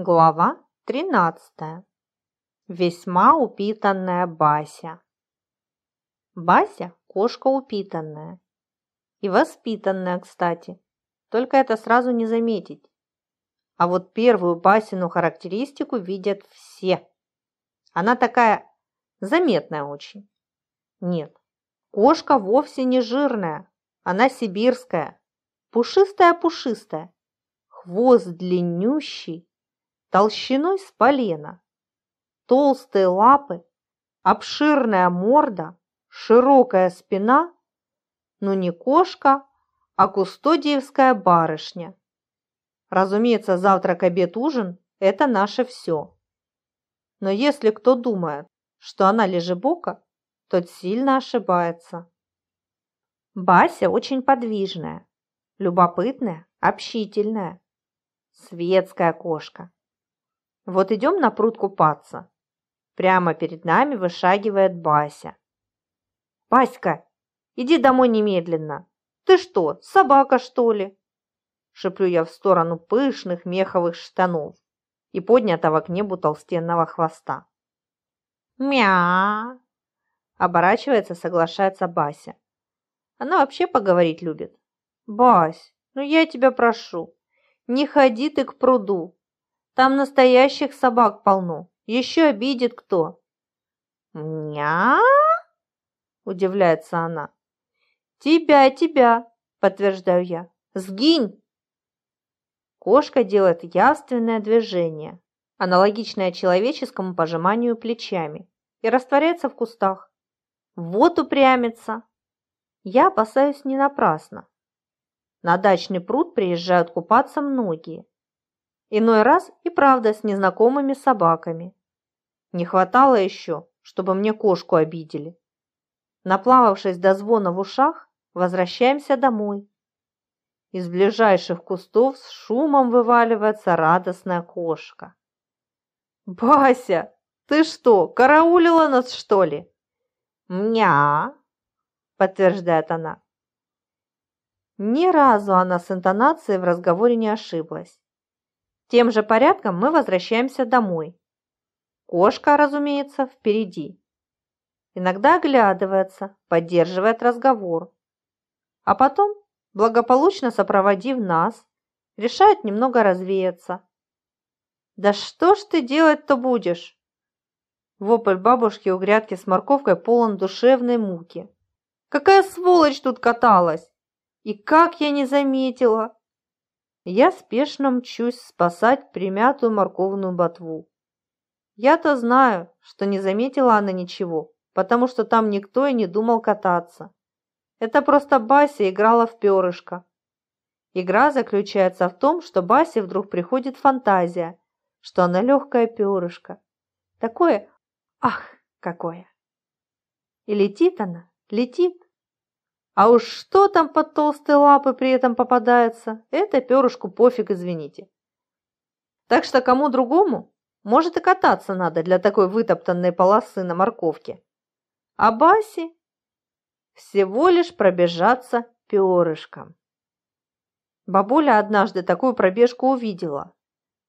Глава 13. Весьма упитанная Бася. Бася – кошка упитанная. И воспитанная, кстати. Только это сразу не заметить. А вот первую Басину характеристику видят все. Она такая заметная очень. Нет, кошка вовсе не жирная. Она сибирская. Пушистая-пушистая. Хвост длиннющий, толщиной с полена, толстые лапы, обширная морда, широкая спина, но не кошка, а кустодиевская барышня. Разумеется, завтрак, обед, ужин – это наше все. Но если кто думает, что она лежебока, тот сильно ошибается. Бася очень подвижная, любопытная, общительная, светская кошка. Вот идем на пруд купаться. Прямо перед нами вышагивает Бася. «Баська, иди домой немедленно. Ты что, собака, что ли?» Шеплю я в сторону пышных меховых штанов и поднятого к небу толстенного хвоста. «Мя!» Оборачивается, соглашается Бася. Она вообще поговорить любит. «Бась, ну я тебя прошу, не ходи ты к пруду. Там настоящих собак полно. Еще обидит кто. Ня? Удивляется она. Тебя, тебя, подтверждаю я. Сгинь! Кошка делает явственное движение, аналогичное человеческому пожиманию плечами, и растворяется в кустах. Вот упрямится. Я опасаюсь не напрасно. На дачный пруд приезжают купаться многие, Иной раз и правда с незнакомыми собаками. Не хватало еще, чтобы мне кошку обидели. Наплававшись до звона в ушах, возвращаемся домой. Из ближайших кустов с шумом вываливается радостная кошка. «Бася, ты что, караулила нас, что ли?» «Мня!» – подтверждает она. Ни разу она с интонацией в разговоре не ошиблась. Тем же порядком мы возвращаемся домой. Кошка, разумеется, впереди. Иногда оглядывается, поддерживает разговор. А потом, благополучно сопроводив нас, решает немного развеяться. «Да что ж ты делать-то будешь?» Вопль бабушки у грядки с морковкой полон душевной муки. «Какая сволочь тут каталась! И как я не заметила!» Я спешно мчусь спасать примятую морковную ботву. Я-то знаю, что не заметила она ничего, потому что там никто и не думал кататься. Это просто Бася играла в перышко. Игра заключается в том, что Басе вдруг приходит фантазия, что она легкое перышко. Такое, ах, какое! И летит она, летит, а уж что там под толстые лапы при этом попадается, это перышку пофиг, извините. Так что кому другому, может и кататься надо для такой вытоптанной полосы на морковке. А Басе всего лишь пробежаться перышком. Бабуля однажды такую пробежку увидела.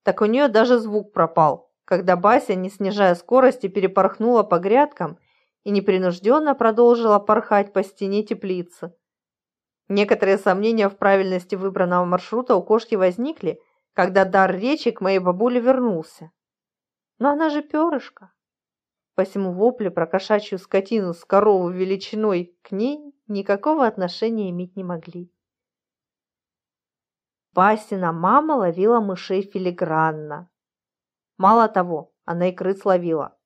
Так у нее даже звук пропал, когда Бася, не снижая скорости, перепорхнула по грядкам и непринужденно продолжила порхать по стене теплицы. Некоторые сомнения в правильности выбранного маршрута у кошки возникли, когда дар речи к моей бабуле вернулся. Но она же перышко. По всему вопле про кошачью скотину с корову величиной к ней никакого отношения иметь не могли. Басина мама ловила мышей филигранно. Мало того, она и крыс ловила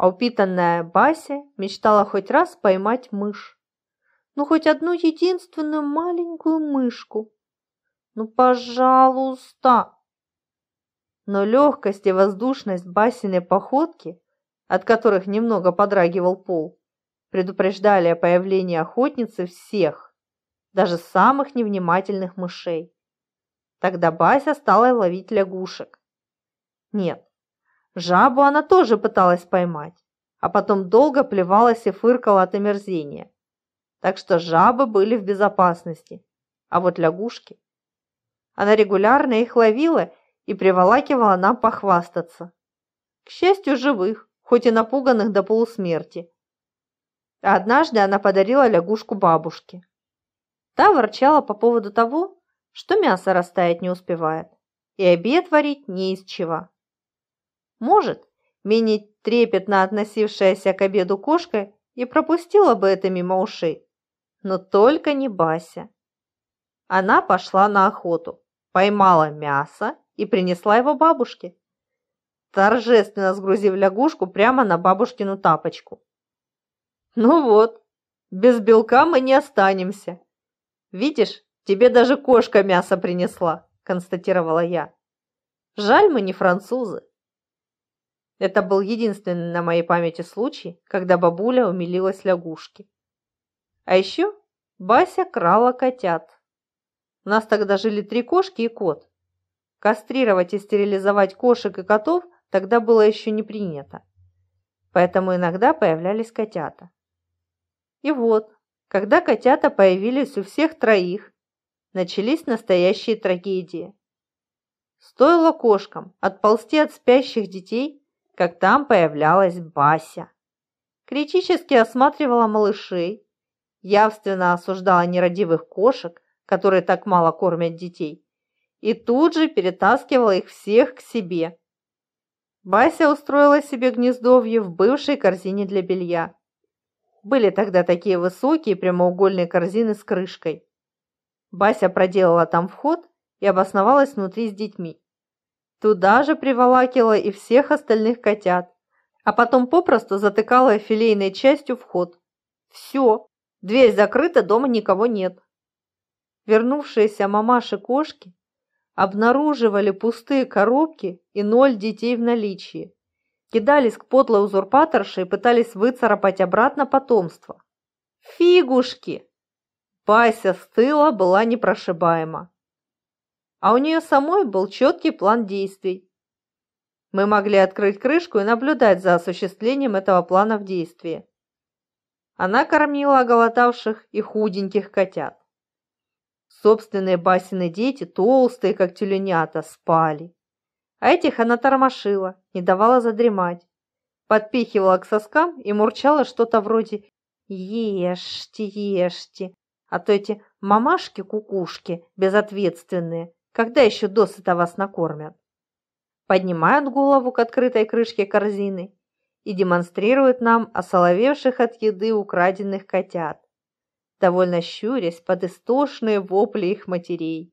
а упитанная Бася мечтала хоть раз поймать мышь. Ну, хоть одну единственную маленькую мышку. Ну, пожалуйста. Но легкость и воздушность Басиной походки, от которых немного подрагивал пол, предупреждали о появлении охотницы всех, даже самых невнимательных мышей. Тогда Бася стала ловить лягушек. Нет, Жабу она тоже пыталась поймать, а потом долго плевалась и фыркала от омерзения. Так что жабы были в безопасности, а вот лягушки... Она регулярно их ловила и приволакивала нам похвастаться. К счастью, живых, хоть и напуганных до полусмерти. однажды она подарила лягушку бабушке. Та ворчала по поводу того, что мясо растаять не успевает, и обед варить не из чего. Может, менее трепетно относившаяся к обеду кошка и пропустила бы это мимо ушей, но только не Бася. Она пошла на охоту, поймала мясо и принесла его бабушке, торжественно сгрузив лягушку прямо на бабушкину тапочку. «Ну вот, без белка мы не останемся. Видишь, тебе даже кошка мясо принесла», – констатировала я. «Жаль, мы не французы». Это был единственный на моей памяти случай, когда бабуля умилилась лягушке. А еще Бася крала котят. У нас тогда жили три кошки и кот. Кастрировать и стерилизовать кошек и котов тогда было еще не принято. Поэтому иногда появлялись котята. И вот, когда котята появились у всех троих, начались настоящие трагедии. Стоило кошкам отползти от спящих детей, как там появлялась Бася. Критически осматривала малышей, явственно осуждала нерадивых кошек, которые так мало кормят детей, и тут же перетаскивала их всех к себе. Бася устроила себе гнездовье в бывшей корзине для белья. Были тогда такие высокие прямоугольные корзины с крышкой. Бася проделала там вход и обосновалась внутри с детьми. Туда же приволакивала и всех остальных котят, а потом попросту затыкала филейной частью вход. Все, дверь закрыта, дома никого нет. Вернувшиеся мамаши-кошки обнаруживали пустые коробки и ноль детей в наличии, кидались к подлой узурпаторше и пытались выцарапать обратно потомство. Фигушки! Бася с тыла была непрошибаема а у нее самой был четкий план действий. Мы могли открыть крышку и наблюдать за осуществлением этого плана в действии. Она кормила оголодавших и худеньких котят. Собственные Басины дети, толстые, как тюленята, спали. А этих она тормошила, не давала задремать. Подпихивала к соскам и мурчала что-то вроде «Ешьте, ешьте», а то эти мамашки-кукушки безответственные когда еще досыта вас накормят? Поднимают голову к открытой крышке корзины и демонстрируют нам осоловевших от еды украденных котят, довольно щурясь под истошные вопли их матерей.